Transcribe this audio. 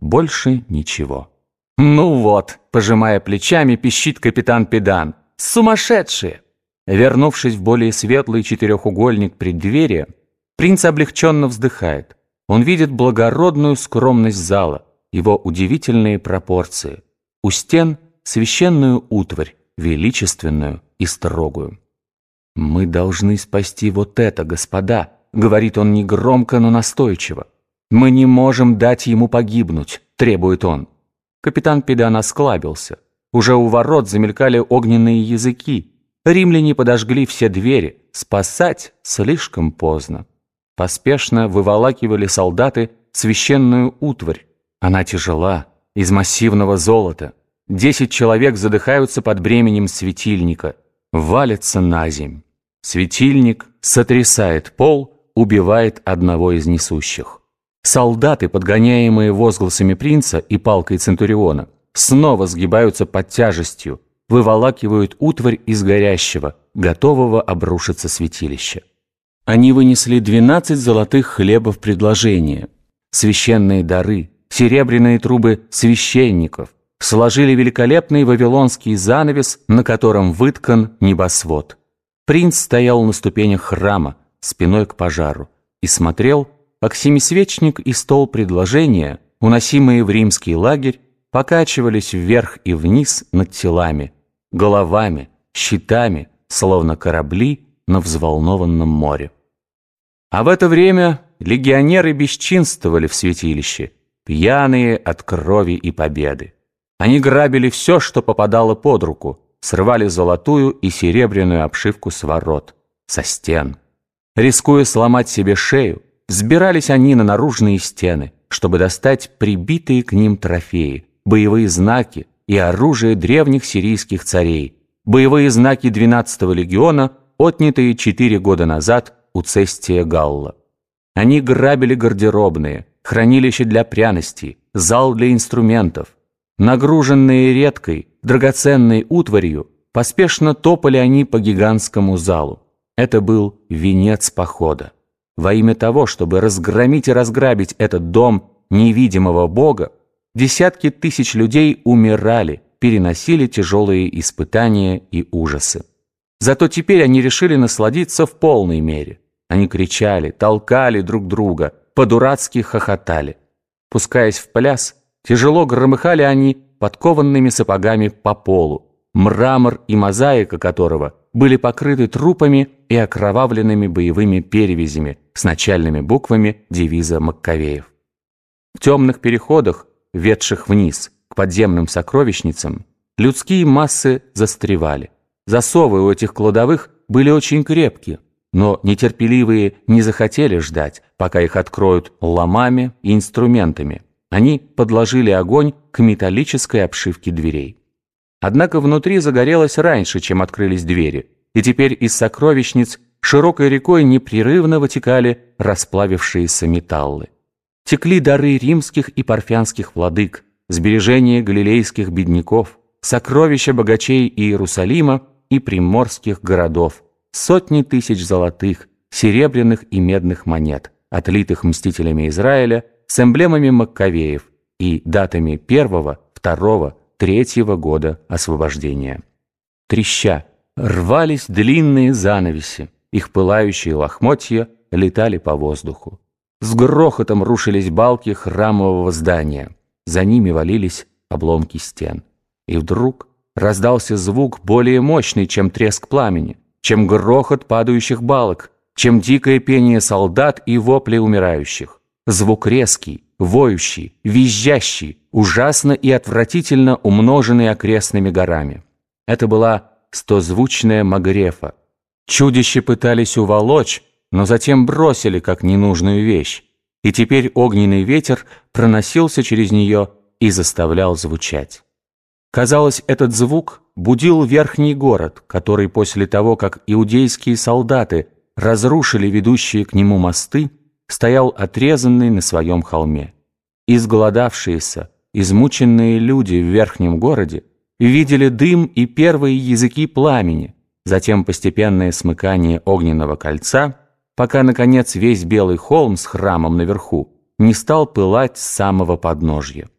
Больше ничего. «Ну вот», — пожимая плечами, пищит капитан Педан. «Сумасшедшие!» Вернувшись в более светлый четырехугольник преддверия, принц облегченно вздыхает. Он видит благородную скромность зала, его удивительные пропорции. У стен священную утварь, величественную и строгую. «Мы должны спасти вот это, господа», — говорит он негромко, но настойчиво. «Мы не можем дать ему погибнуть», — требует он. Капитан Педан осклабился. Уже у ворот замелькали огненные языки. Римляне подожгли все двери. Спасать слишком поздно. Поспешно выволакивали солдаты священную утварь. Она тяжела, из массивного золота. Десять человек задыхаются под бременем светильника. Валятся на земь. Светильник сотрясает пол, убивает одного из несущих. Солдаты, подгоняемые возгласами принца и палкой Центуриона, снова сгибаются под тяжестью, выволакивают утварь из горящего, готового обрушиться святилища. Они вынесли двенадцать золотых хлебов предложения, священные дары, серебряные трубы священников, сложили великолепный вавилонский занавес, на котором выткан небосвод. Принц стоял на ступенях храма, спиной к пожару, и смотрел, как и стол предложения, уносимые в римский лагерь, покачивались вверх и вниз над телами, головами, щитами, словно корабли на взволнованном море. А в это время легионеры бесчинствовали в святилище, пьяные от крови и победы. Они грабили все, что попадало под руку, срывали золотую и серебряную обшивку с ворот, со стен. Рискуя сломать себе шею, взбирались они на наружные стены, чтобы достать прибитые к ним трофеи, боевые знаки и оружие древних сирийских царей, боевые знаки 12-го легиона, отнятые четыре года назад у Цестия Галла. Они грабили гардеробные, хранилище для пряностей, зал для инструментов. Нагруженные редкой, драгоценной утварью, поспешно топали они по гигантскому залу. Это был венец похода. Во имя того, чтобы разгромить и разграбить этот дом невидимого Бога, десятки тысяч людей умирали, переносили тяжелые испытания и ужасы. Зато теперь они решили насладиться в полной мере. Они кричали, толкали друг друга, по-дурацки хохотали. Пускаясь в пляс, тяжело громыхали они подкованными сапогами по полу, мрамор и мозаика которого были покрыты трупами и окровавленными боевыми перевязями с начальными буквами девиза Маккавеев. В темных переходах, ведших вниз к подземным сокровищницам, людские массы застревали. Засовы у этих кладовых были очень крепкие, но нетерпеливые не захотели ждать, пока их откроют ломами и инструментами. Они подложили огонь к металлической обшивке дверей. Однако внутри загорелось раньше, чем открылись двери, и теперь из сокровищниц широкой рекой непрерывно вытекали расплавившиеся металлы. Текли дары римских и парфянских владык, сбережения галилейских бедняков, сокровища богачей Иерусалима и приморских городов, сотни тысяч золотых, серебряных и медных монет, отлитых мстителями Израиля с эмблемами Маккавеев и датами первого, второго, третьего года освобождения. Треща, рвались длинные занавеси, их пылающие лохмотья летали по воздуху. С грохотом рушились балки храмового здания, за ними валились обломки стен. И вдруг раздался звук более мощный, чем треск пламени, чем грохот падающих балок, чем дикое пение солдат и вопли умирающих. Звук резкий, воющий, визжащий, ужасно и отвратительно умноженный окрестными горами. Это была стозвучная Магрефа. Чудища пытались уволочь, но затем бросили как ненужную вещь, и теперь огненный ветер проносился через нее и заставлял звучать. Казалось, этот звук будил верхний город, который после того, как иудейские солдаты разрушили ведущие к нему мосты, стоял отрезанный на своем холме. Изголодавшиеся, измученные люди в верхнем городе видели дым и первые языки пламени, затем постепенное смыкание огненного кольца, пока, наконец, весь белый холм с храмом наверху не стал пылать с самого подножья.